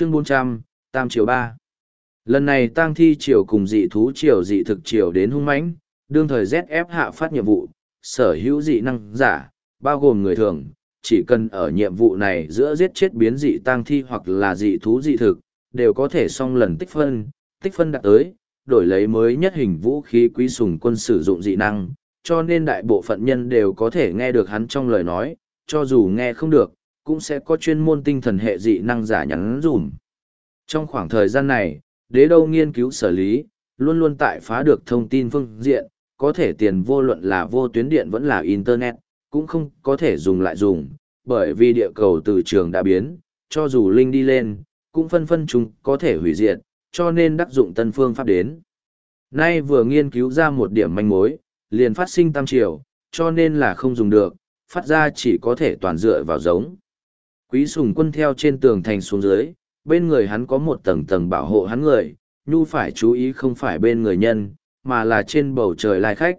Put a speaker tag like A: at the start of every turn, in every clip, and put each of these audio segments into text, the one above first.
A: chương bốn trăm, tam triều ba. Lần này tang thi triều cùng dị thú triều dị thực triều đến hung mãnh, đương thời zf hạ phát nhiệm vụ, sở hữu dị năng giả, bao gồm người thường, chỉ cần ở nhiệm vụ này giữa giết chết biến dị tang thi hoặc là dị thú dị thực, đều có thể xong lần tích phân tích phân đạt tới, đổi lấy mới nhất hình vũ khí quý sùng quân sử dụng dị năng, cho nên đại bộ phận nhân đều có thể nghe được hắn trong lời nói, cho dù nghe không được cũng sẽ có chuyên môn tinh thần hệ dị năng giả nhắn dùm trong khoảng thời gian này đế đâu nghiên cứu xử lý, luôn luôn tại phá được thông tin phương diện, có thể tiền vô luận là vô tuyến điện vẫn là Internet, cũng không có thể dùng lại dùng, bởi vì địa cầu từ trường đã biến, cho dù linh đi lên, cũng phân phân chúng có thể hủy diệt, cho nên đắc dụng tân phương pháp đến. Nay vừa nghiên cứu ra một điểm manh mối, liền phát sinh tam triều, cho nên là không dùng được, phát ra chỉ có thể toàn dựa vào giống. Quý sùng quân theo trên tường thành xuống dưới, bên người hắn có một tầng tầng bảo hộ hắn người, nhu phải chú ý không phải bên người nhân, mà là trên bầu trời lai khách.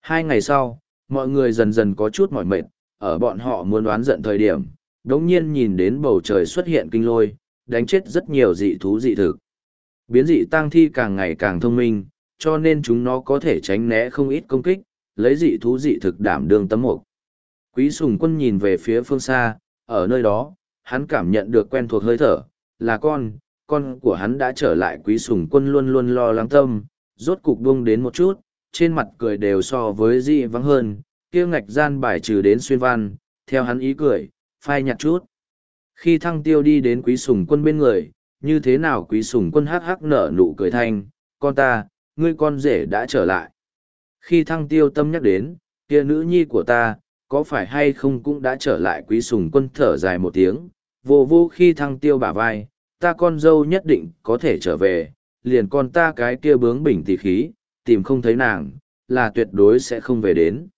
A: Hai ngày sau, mọi người dần dần có chút mỏi mệt, ở bọn họ muốn đoán giận thời điểm, đống nhiên nhìn đến bầu trời xuất hiện kinh lôi, đánh chết rất nhiều dị thú dị thực. Biến dị tăng thi càng ngày càng thông minh, cho nên chúng nó có thể tránh né không ít công kích, lấy dị thú dị thực đảm đương tấm mục. Quý sùng quân nhìn về phía phương xa, ở nơi đó, hắn cảm nhận được quen thuộc hơi thở, là con, con của hắn đã trở lại quý sùng quân luôn luôn lo lắng tâm, rốt cục buông đến một chút, trên mặt cười đều so với dị vắng hơn, kia ngạch gian bài trừ đến xuyên văn, theo hắn ý cười, phai nhặt chút. Khi thăng tiêu đi đến quý sùng quân bên người, như thế nào quý sùng quân hắc hắc nở nụ cười thanh, con ta, ngươi con rể đã trở lại. Khi thăng tiêu tâm nhắc đến, kia nữ nhi của ta, có phải hay không cũng đã trở lại quý sùng quân thở dài một tiếng, vô vô khi thăng tiêu bả vai, ta con dâu nhất định có thể trở về, liền con ta cái kia bướng bỉnh tỉ khí, tìm không thấy nàng, là tuyệt đối sẽ không về đến.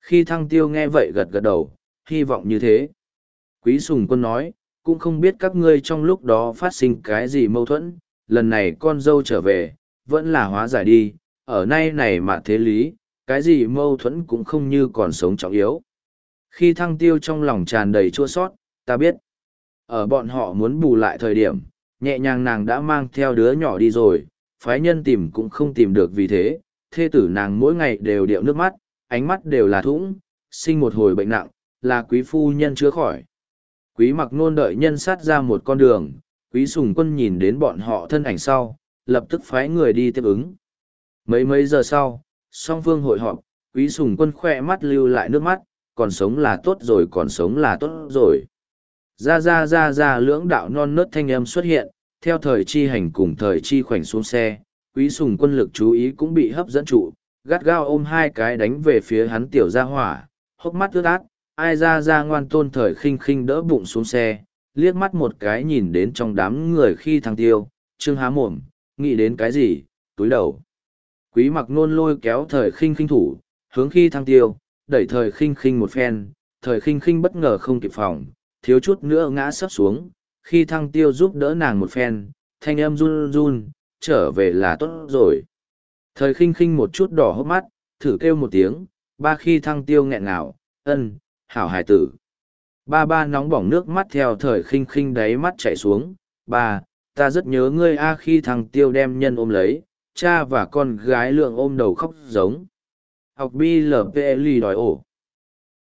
A: Khi thăng tiêu nghe vậy gật gật đầu, hy vọng như thế. Quý sùng quân nói, cũng không biết các ngươi trong lúc đó phát sinh cái gì mâu thuẫn, lần này con dâu trở về, vẫn là hóa giải đi, ở nay này mà thế lý, cái gì mâu thuẫn cũng không như còn sống trọng yếu. Khi thăng tiêu trong lòng tràn đầy chua sót, ta biết. Ở bọn họ muốn bù lại thời điểm, nhẹ nhàng nàng đã mang theo đứa nhỏ đi rồi, phái nhân tìm cũng không tìm được vì thế, thê tử nàng mỗi ngày đều điệu nước mắt, ánh mắt đều là thủng, sinh một hồi bệnh nặng, là quý phu nhân chữa khỏi. Quý mặc nôn đợi nhân sát ra một con đường, quý sùng quân nhìn đến bọn họ thân ảnh sau, lập tức phái người đi tiếp ứng. Mấy mấy giờ sau, song phương hội họp, quý sùng quân khoe mắt lưu lại nước mắt, còn sống là tốt rồi còn sống là tốt rồi. Ra ra ra ra lưỡng đạo non nớt thanh âm xuất hiện, theo thời chi hành cùng thời chi khoảnh xuống xe, quý sùng quân lực chú ý cũng bị hấp dẫn trụ, gắt gao ôm hai cái đánh về phía hắn tiểu ra hỏa, hốc mắt ướt át, ai ra ra ngoan tôn thời khinh khinh đỡ bụng xuống xe, liếc mắt một cái nhìn đến trong đám người khi thằng tiêu, trương há mồm, nghĩ đến cái gì, túi đầu. Quý mặc nôn lôi kéo thời khinh khinh thủ, hướng khi thăng tiêu, đẩy thời khinh khinh một phen, thời khinh khinh bất ngờ không kịp phòng, thiếu chút nữa ngã sấp xuống, khi thăng tiêu giúp đỡ nàng một phen, thanh âm run run, trở về là tốt rồi. Thời khinh khinh một chút đỏ hốc mắt, thử kêu một tiếng, ba khi thăng tiêu nghẹn ngào, ân, hảo hài tử. Ba ba nóng bỏng nước mắt theo thời khinh khinh đáy mắt chảy xuống, ba, ta rất nhớ ngươi a khi thằng tiêu đem nhân ôm lấy, cha và con gái lượng ôm đầu khóc giống. Học BLPL đòi ổ.